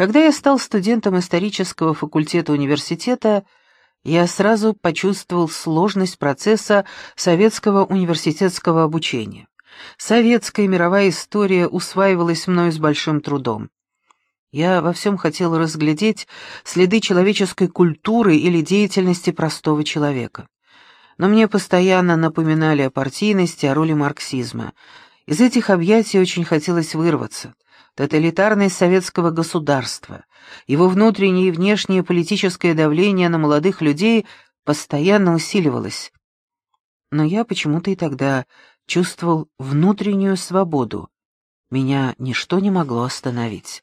Когда я стал студентом исторического факультета университета, я сразу почувствовал сложность процесса советского университетского обучения. Советская мировая история усваивалась мною с большим трудом. Я во всем хотел разглядеть следы человеческой культуры или деятельности простого человека. Но мне постоянно напоминали о партийности, о роли марксизма. Из этих объятий очень хотелось вырваться. Тоталитарность советского государства, его внутреннее и внешнее политическое давление на молодых людей постоянно усиливалось. Но я почему-то и тогда чувствовал внутреннюю свободу. Меня ничто не могло остановить.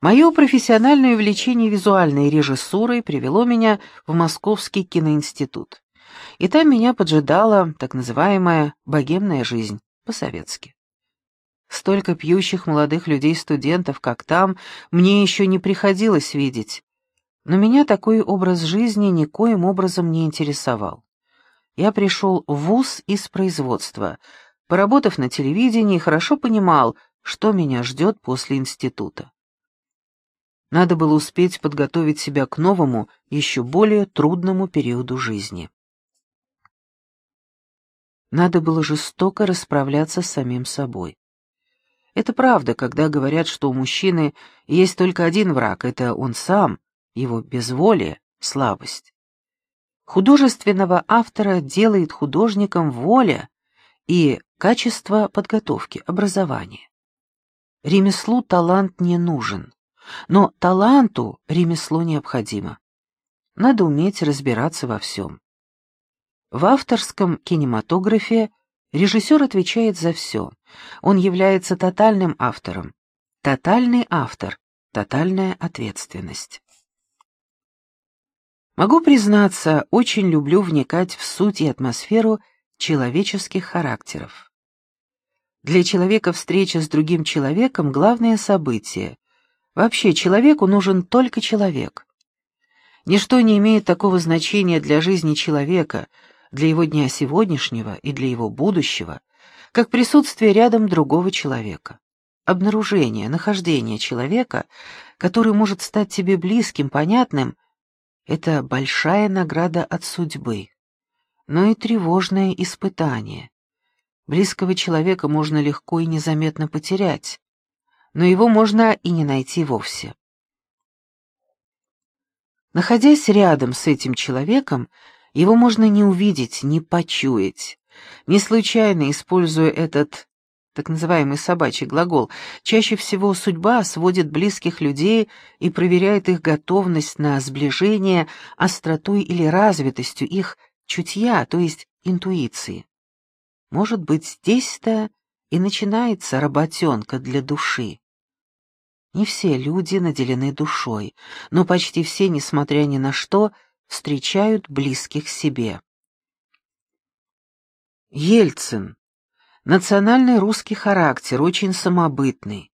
Мое профессиональное увлечение визуальной режиссурой привело меня в Московский киноинститут. И там меня поджидала так называемая богемная жизнь, по-советски. Столько пьющих молодых людей-студентов, как там, мне еще не приходилось видеть. Но меня такой образ жизни никоим образом не интересовал. Я пришел в ВУЗ из производства, поработав на телевидении, хорошо понимал, что меня ждет после института. Надо было успеть подготовить себя к новому, еще более трудному периоду жизни. Надо было жестоко расправляться с самим собой. Это правда, когда говорят, что у мужчины есть только один враг — это он сам, его безволие, слабость. Художественного автора делает художником воля и качество подготовки, образования. Ремеслу талант не нужен. Но таланту ремесло необходимо. Надо уметь разбираться во всем. В авторском кинематографе режиссер отвечает за все. Он является тотальным автором. Тотальный автор, тотальная ответственность. Могу признаться, очень люблю вникать в суть и атмосферу человеческих характеров. Для человека встреча с другим человеком — главное событие, Вообще, человеку нужен только человек. Ничто не имеет такого значения для жизни человека, для его дня сегодняшнего и для его будущего, как присутствие рядом другого человека. Обнаружение, нахождение человека, который может стать тебе близким, понятным, это большая награда от судьбы, но и тревожное испытание. Близкого человека можно легко и незаметно потерять, но его можно и не найти вовсе. Находясь рядом с этим человеком, его можно не увидеть, не почуять. Не случайно, используя этот так называемый собачий глагол, чаще всего судьба сводит близких людей и проверяет их готовность на сближение остротой или развитостью их чутья, то есть интуиции. Может быть, здесь-то и начинается работенка для души. Не все люди наделены душой, но почти все, несмотря ни на что, встречают близких себе. Ельцин. Национальный русский характер, очень самобытный.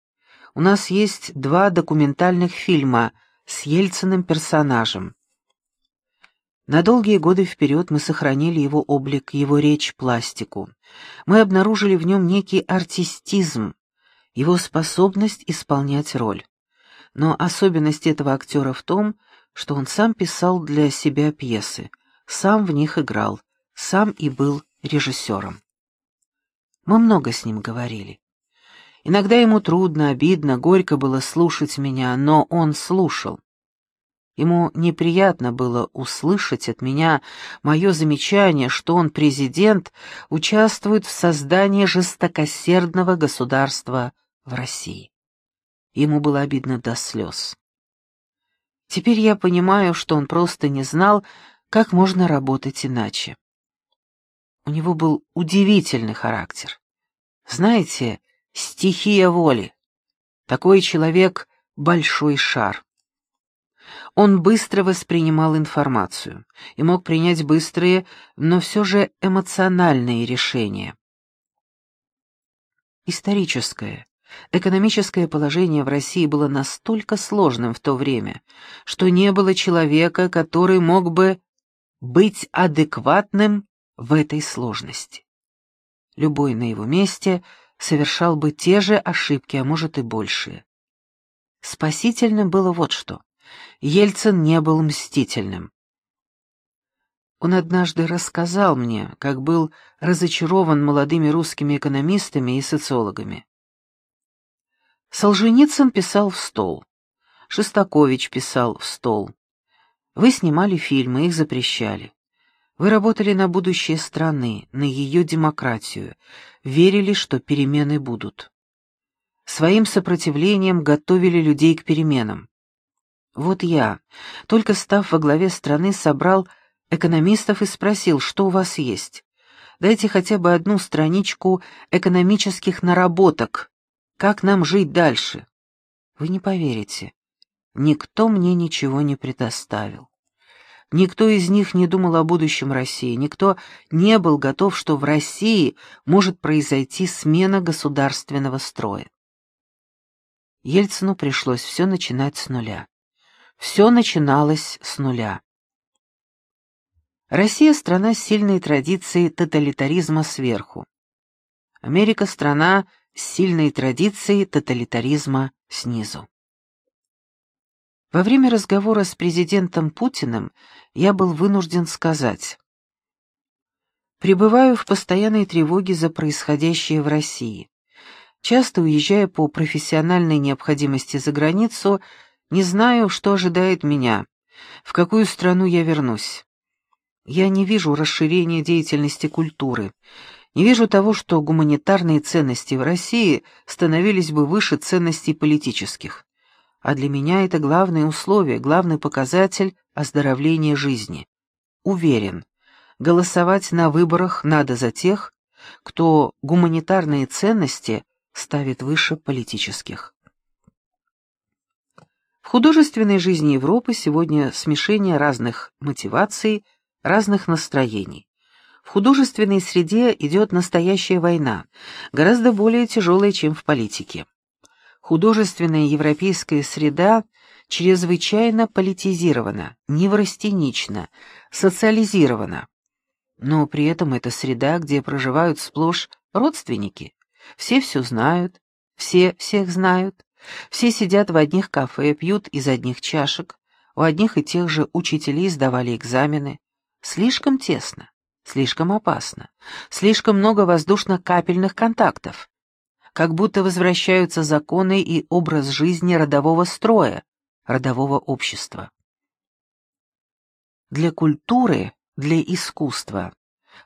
У нас есть два документальных фильма с Ельциным персонажем. На долгие годы вперед мы сохранили его облик, его речь, пластику. Мы обнаружили в нем некий артистизм, его способность исполнять роль. Но особенность этого актера в том, что он сам писал для себя пьесы, сам в них играл, сам и был режиссером. Мы много с ним говорили. Иногда ему трудно, обидно, горько было слушать меня, но он слушал. Ему неприятно было услышать от меня мое замечание, что он, президент, участвует в создании жестокосердного государства в России. Ему было обидно до слез. Теперь я понимаю, что он просто не знал, как можно работать иначе. У него был удивительный характер. Знаете, стихия воли. Такой человек — большой шар. Он быстро воспринимал информацию и мог принять быстрые, но все же эмоциональные решения. Историческое, Экономическое положение в России было настолько сложным в то время, что не было человека, который мог бы быть адекватным в этой сложности. Любой на его месте совершал бы те же ошибки, а может и большие. Спасительным было вот что. Ельцин не был мстительным. Он однажды рассказал мне, как был разочарован молодыми русскими экономистами и социологами. Солженицын писал в стол. Шестакович писал в стол. Вы снимали фильмы, их запрещали. Вы работали на будущее страны, на ее демократию, верили, что перемены будут. Своим сопротивлением готовили людей к переменам. Вот я, только став во главе страны, собрал экономистов и спросил, что у вас есть. Дайте хотя бы одну страничку экономических наработок. Как нам жить дальше? Вы не поверите. Никто мне ничего не предоставил. Никто из них не думал о будущем России, никто не был готов, что в России может произойти смена государственного строя. Ельцину пришлось все начинать с нуля. Все начиналось с нуля. Россия — страна с сильной традицией тоталитаризма сверху. Америка — страна с сильной традицией тоталитаризма снизу. Во время разговора с президентом Путиным я был вынужден сказать «Пребываю в постоянной тревоге за происходящее в России. Часто уезжая по профессиональной необходимости за границу, не знаю, что ожидает меня, в какую страну я вернусь. Я не вижу расширения деятельности культуры, не вижу того, что гуманитарные ценности в России становились бы выше ценностей политических. А для меня это главное условие, главный показатель оздоровления жизни. Уверен, голосовать на выборах надо за тех, кто гуманитарные ценности ставит выше политических. В художественной жизни Европы сегодня смешение разных мотиваций, разных настроений. В художественной среде идет настоящая война, гораздо более тяжелая, чем в политике. Художественная европейская среда чрезвычайно политизирована, неврастенична, социализирована. Но при этом это среда, где проживают сплошь родственники. Все все знают, все всех знают, все сидят в одних кафе, пьют из одних чашек, у одних и тех же учителей сдавали экзамены. Слишком тесно, слишком опасно, слишком много воздушно-капельных контактов. Как будто возвращаются законы и образ жизни родового строя, родового общества. Для культуры, для искусства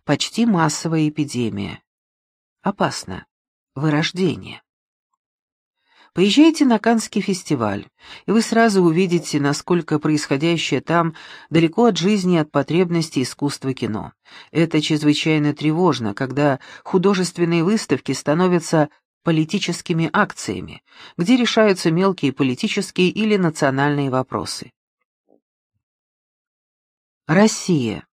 почти массовая эпидемия. Опасно. Вырождение. Поезжайте на Каннский фестиваль, и вы сразу увидите, насколько происходящее там далеко от жизни и от потребностей искусства кино. Это чрезвычайно тревожно, когда художественные выставки становятся политическими акциями, где решаются мелкие политические или национальные вопросы. Россия.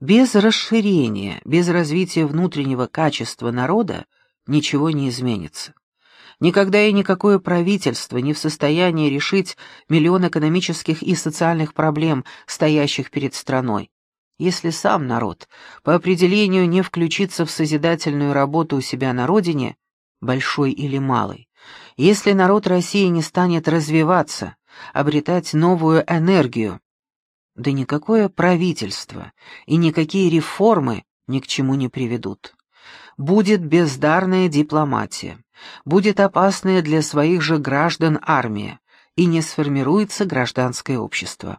Без расширения, без развития внутреннего качества народа ничего не изменится. Никогда и никакое правительство не в состоянии решить миллион экономических и социальных проблем, стоящих перед страной. Если сам народ по определению не включится в созидательную работу у себя на родине, большой или малой, если народ России не станет развиваться, обретать новую энергию, да никакое правительство и никакие реформы ни к чему не приведут. Будет бездарная дипломатия будет опасная для своих же граждан армия, и не сформируется гражданское общество.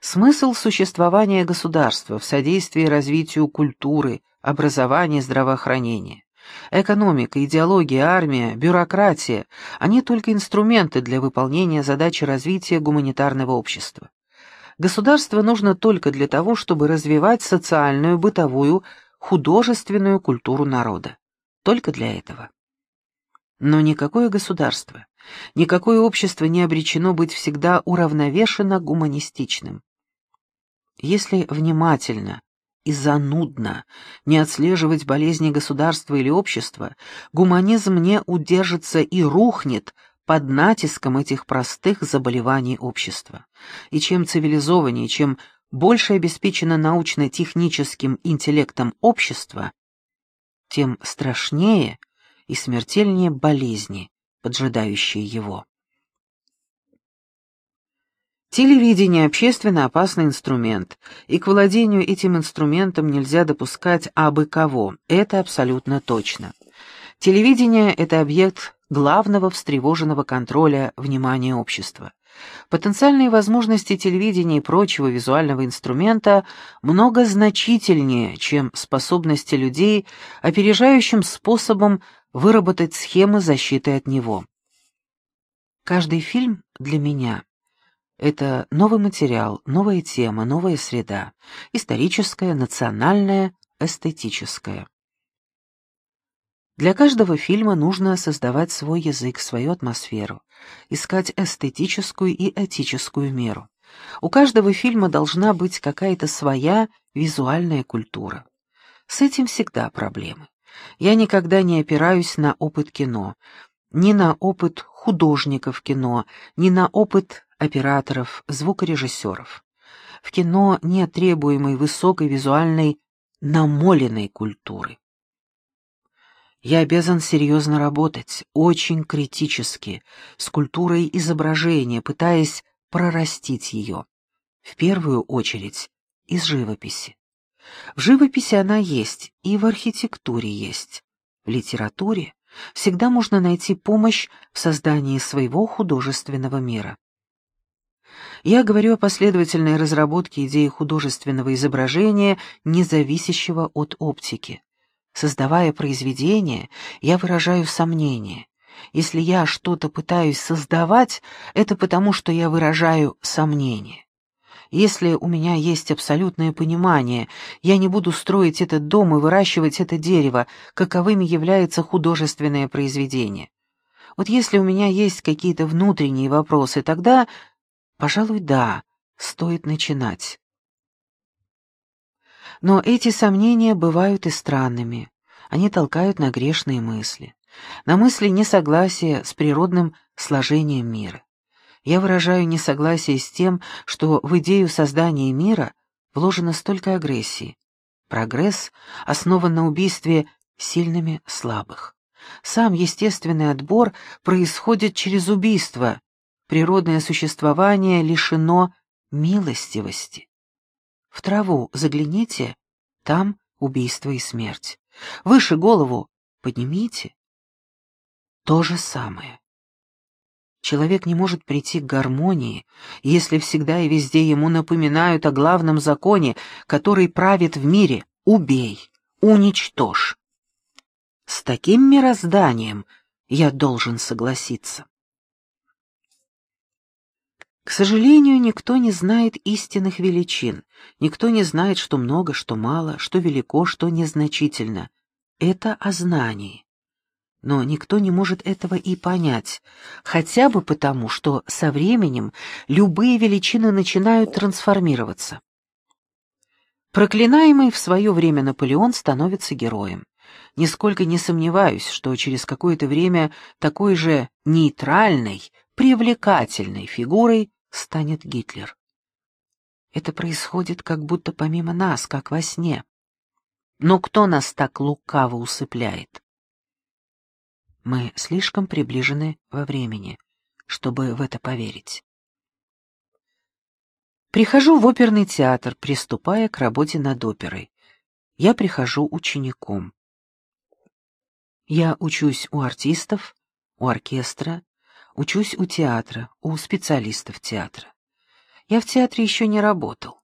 Смысл существования государства в содействии развитию культуры, образования, здравоохранения. Экономика, идеология, армия, бюрократия – они только инструменты для выполнения задачи развития гуманитарного общества. Государство нужно только для того, чтобы развивать социальную, бытовую, художественную культуру народа. Только для этого. Но никакое государство, никакое общество не обречено быть всегда уравновешенно гуманистичным. Если внимательно и занудно не отслеживать болезни государства или общества, гуманизм не удержится и рухнет под натиском этих простых заболеваний общества. И чем цивилизованнее, чем больше обеспечено научно-техническим интеллектом общество, тем страшнее и смертельнее болезни, поджидающие его. Телевидение – общественно опасный инструмент, и к владению этим инструментом нельзя допускать абы кого, это абсолютно точно. Телевидение – это объект главного встревоженного контроля внимания общества. Потенциальные возможности телевидения и прочего визуального инструмента много значительнее, чем способности людей опережающим способом выработать схемы защиты от него. Каждый фильм для меня это новый материал, новая тема, новая среда, историческая, национальная, эстетическая. Для каждого фильма нужно создавать свой язык, свою атмосферу, искать эстетическую и этическую меру. У каждого фильма должна быть какая-то своя визуальная культура. С этим всегда проблемы. Я никогда не опираюсь на опыт кино, ни на опыт художников кино, ни на опыт операторов, звукорежиссеров. В кино нет требуемой высокой визуальной намоленной культуры. Я обязан серьезно работать, очень критически, с культурой изображения, пытаясь прорастить ее. В первую очередь из живописи. В живописи она есть, и в архитектуре есть. В литературе всегда можно найти помощь в создании своего художественного мира. Я говорю о последовательной разработке идеи художественного изображения, не зависящего от оптики. Создавая произведение, я выражаю сомнение. Если я что-то пытаюсь создавать, это потому, что я выражаю сомнение. Если у меня есть абсолютное понимание, я не буду строить этот дом и выращивать это дерево, каковыми является художественное произведение. Вот если у меня есть какие-то внутренние вопросы, тогда Пожалуй, да, стоит начинать. Но эти сомнения бывают и странными. Они толкают на грешные мысли, на мысли несогласия с природным сложением мира. Я выражаю несогласие с тем, что в идею создания мира вложено столько агрессии. Прогресс основан на убийстве сильными слабых. Сам естественный отбор происходит через убийство, природное существование лишено милостивости. В траву загляните, там убийство и смерть. Выше голову поднимите. То же самое. Человек не может прийти к гармонии, если всегда и везде ему напоминают о главном законе, который правит в мире — убей, уничтожь. С таким мирозданием я должен согласиться. К сожалению, никто не знает истинных величин, никто не знает, что много, что мало, что велико, что незначительно. Это о знании. Но никто не может этого и понять, хотя бы потому, что со временем любые величины начинают трансформироваться. Проклинаемый в свое время Наполеон становится героем. Нисколько не сомневаюсь, что через какое-то время такой же нейтральной, привлекательной фигурой станет Гитлер. Это происходит как будто помимо нас, как во сне. Но кто нас так лукаво усыпляет? Мы слишком приближены во времени, чтобы в это поверить. Прихожу в оперный театр, приступая к работе над оперой. Я прихожу учеником. Я учусь у артистов, у оркестра, Учусь у театра, у специалистов театра. Я в театре еще не работал.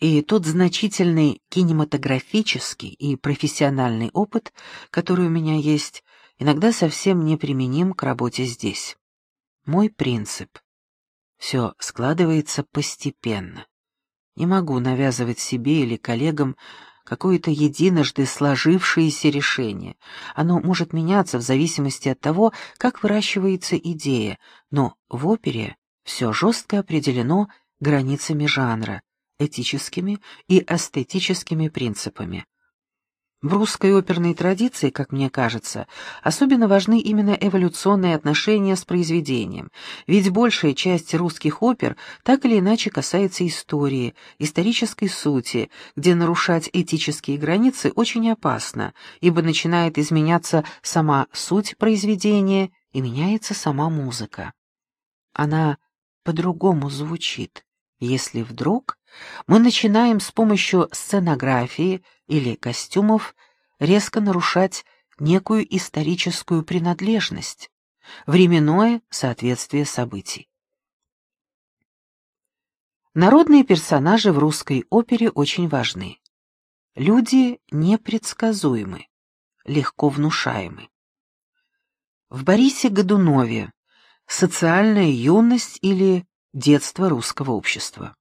И тот значительный кинематографический и профессиональный опыт, который у меня есть, иногда совсем неприменим к работе здесь. Мой принцип. Все складывается постепенно. Не могу навязывать себе или коллегам какое-то единожды сложившееся решение. Оно может меняться в зависимости от того, как выращивается идея, но в опере все жестко определено границами жанра, этическими и эстетическими принципами. В русской оперной традиции, как мне кажется, особенно важны именно эволюционные отношения с произведением, ведь большая часть русских опер так или иначе касается истории, исторической сути, где нарушать этические границы очень опасно, ибо начинает изменяться сама суть произведения и меняется сама музыка. Она по-другому звучит, если вдруг мы начинаем с помощью сценографии или костюмов резко нарушать некую историческую принадлежность, временное соответствие событий. Народные персонажи в русской опере очень важны. Люди непредсказуемы, легко внушаемы. В Борисе Годунове «Социальная юность» или «Детство русского общества».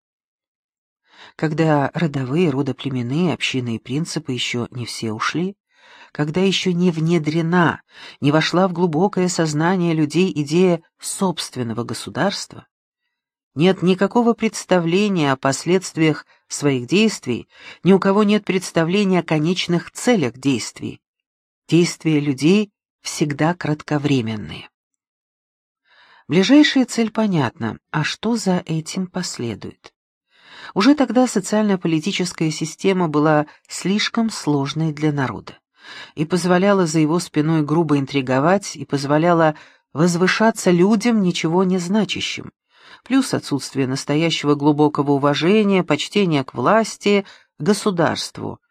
Когда родовые, родоплеменные, общинные принципы еще не все ушли, когда еще не внедрена, не вошла в глубокое сознание людей идея собственного государства, нет никакого представления о последствиях своих действий, ни у кого нет представления о конечных целях действий. Действия людей всегда кратковременные. Ближайшая цель понятна, а что за этим последует? Уже тогда социально-политическая система была слишком сложной для народа и позволяла за его спиной грубо интриговать и позволяла возвышаться людям, ничего не значащим, плюс отсутствие настоящего глубокого уважения, почтения к власти, государству.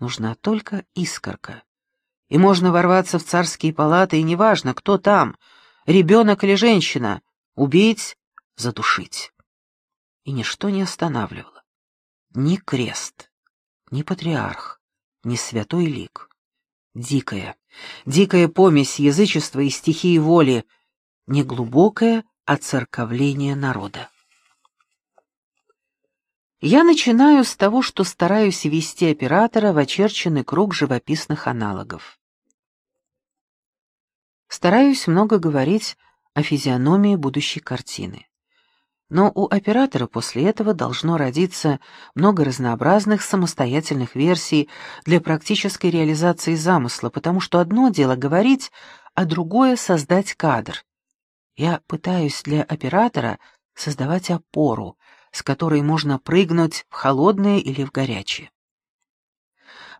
Нужна только искорка. И можно ворваться в царские палаты, и неважно, кто там, ребенок или женщина, убить, задушить. И ничто не останавливало. Ни крест, ни патриарх, ни святой лик. Дикая, дикая помесь язычества и стихии воли, неглубокая, оцерковления народа. Я начинаю с того, что стараюсь ввести оператора в очерченный круг живописных аналогов. Стараюсь много говорить о физиономии будущей картины. Но у оператора после этого должно родиться много разнообразных самостоятельных версий для практической реализации замысла, потому что одно дело говорить, а другое — создать кадр. Я пытаюсь для оператора создавать опору, с которой можно прыгнуть в холодное или в горячее.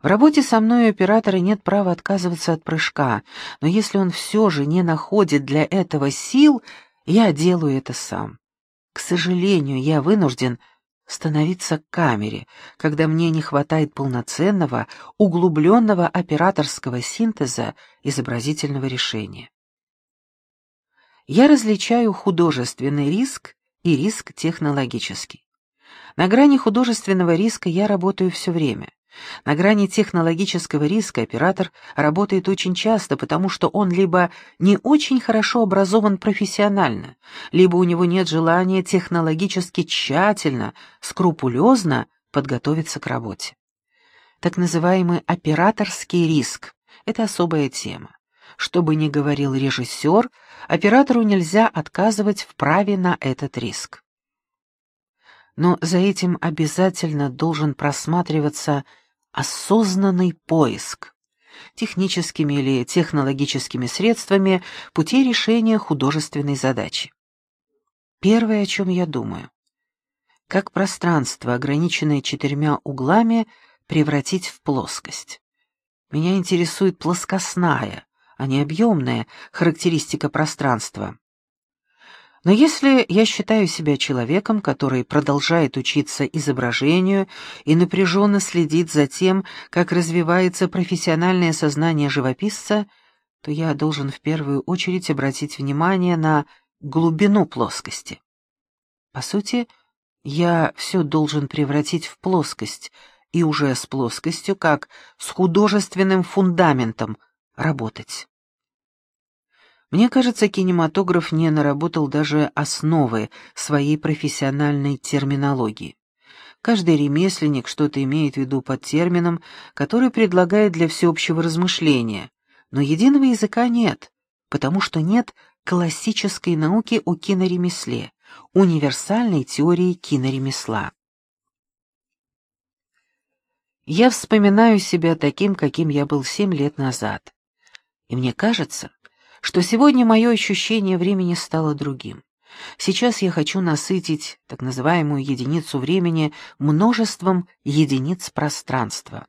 В работе со мной у оператора нет права отказываться от прыжка, но если он все же не находит для этого сил, я делаю это сам. К сожалению, я вынужден становиться к камере, когда мне не хватает полноценного, углубленного операторского синтеза изобразительного решения. Я различаю художественный риск и риск технологический. На грани художественного риска я работаю все время. На грани технологического риска оператор работает очень часто, потому что он либо не очень хорошо образован профессионально, либо у него нет желания технологически тщательно, скрупулезно подготовиться к работе. Так называемый операторский риск – это особая тема. Что бы ни говорил режиссер, оператору нельзя отказывать в праве на этот риск. Но за этим обязательно должен просматриваться осознанный поиск техническими или технологическими средствами путей решения художественной задачи. Первое, о чем я думаю, как пространство, ограниченное четырьмя углами, превратить в плоскость. Меня интересует плоскостная, а не объемная характеристика пространства. Но если я считаю себя человеком, который продолжает учиться изображению и напряженно следит за тем, как развивается профессиональное сознание живописца, то я должен в первую очередь обратить внимание на глубину плоскости. По сути, я все должен превратить в плоскость, и уже с плоскостью, как с художественным фундаментом, работать. Мне кажется, кинематограф не наработал даже основы своей профессиональной терминологии. Каждый ремесленник что-то имеет в виду под термином, который предлагает для всеобщего размышления, но единого языка нет, потому что нет классической науки о киноремесле, универсальной теории киноремесла. Я вспоминаю себя таким, каким я был семь лет назад. И мне кажется, что сегодня мое ощущение времени стало другим. Сейчас я хочу насытить так называемую единицу времени множеством единиц пространства,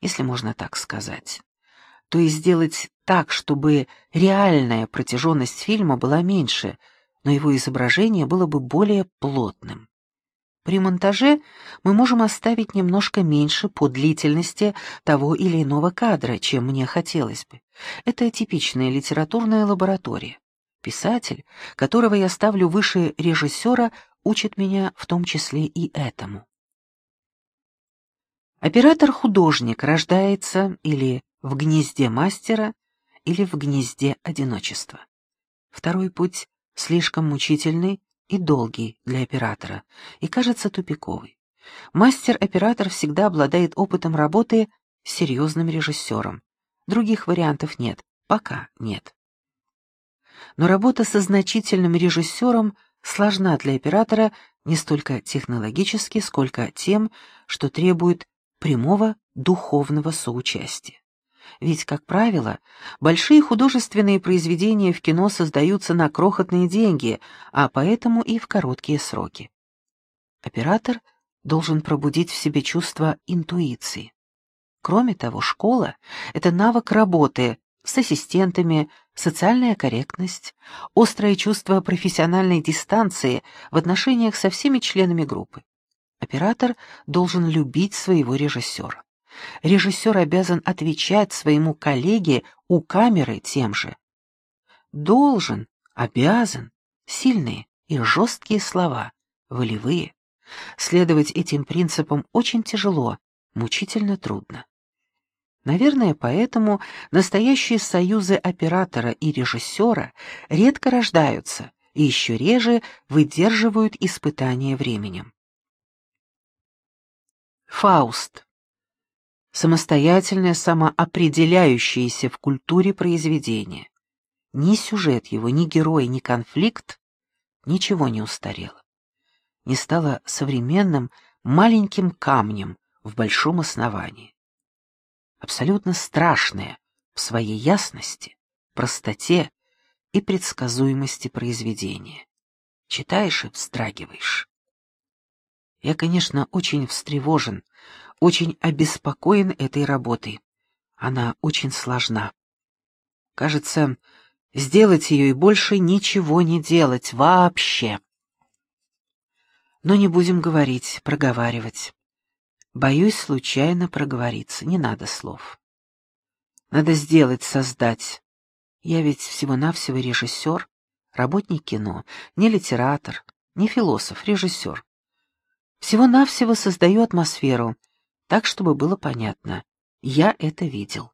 если можно так сказать. то есть сделать так, чтобы реальная протяженность фильма была меньше, но его изображение было бы более плотным. При монтаже мы можем оставить немножко меньше по длительности того или иного кадра, чем мне хотелось бы. Это типичная литературная лаборатория. Писатель, которого я ставлю выше режиссера, учит меня в том числе и этому. Оператор-художник рождается или в гнезде мастера, или в гнезде одиночества. Второй путь слишком мучительный и долгий для оператора, и кажется тупиковый. Мастер-оператор всегда обладает опытом работы с серьезным режиссером. Других вариантов нет, пока нет. Но работа со значительным режиссером сложна для оператора не столько технологически, сколько тем, что требует прямого духовного соучастия. Ведь, как правило, большие художественные произведения в кино создаются на крохотные деньги, а поэтому и в короткие сроки. Оператор должен пробудить в себе чувство интуиции. Кроме того, школа — это навык работы с ассистентами, социальная корректность, острое чувство профессиональной дистанции в отношениях со всеми членами группы. Оператор должен любить своего режиссера. Режиссер обязан отвечать своему коллеге у камеры тем же. Должен, обязан, сильные и жесткие слова, волевые. Следовать этим принципам очень тяжело, мучительно трудно. Наверное, поэтому настоящие союзы оператора и режиссера редко рождаются и еще реже выдерживают испытания временем. Фауст самостоятельное, самоопределяющееся в культуре произведение. Ни сюжет его, ни герой, ни конфликт ничего не устарело. Не стало современным маленьким камнем в большом основании. Абсолютно страшное в своей ясности, простоте и предсказуемости произведения. Читаешь и вздрагиваешь. Я, конечно, очень встревожен, очень обеспокоен этой работой. Она очень сложна. Кажется, сделать ее и больше ничего не делать вообще. Но не будем говорить, проговаривать. Боюсь случайно проговориться, не надо слов. Надо сделать, создать. Я ведь всего-навсего режиссер, работник кино, не литератор, не философ, режиссер. Всего-навсего создаю атмосферу, так, чтобы было понятно. Я это видел.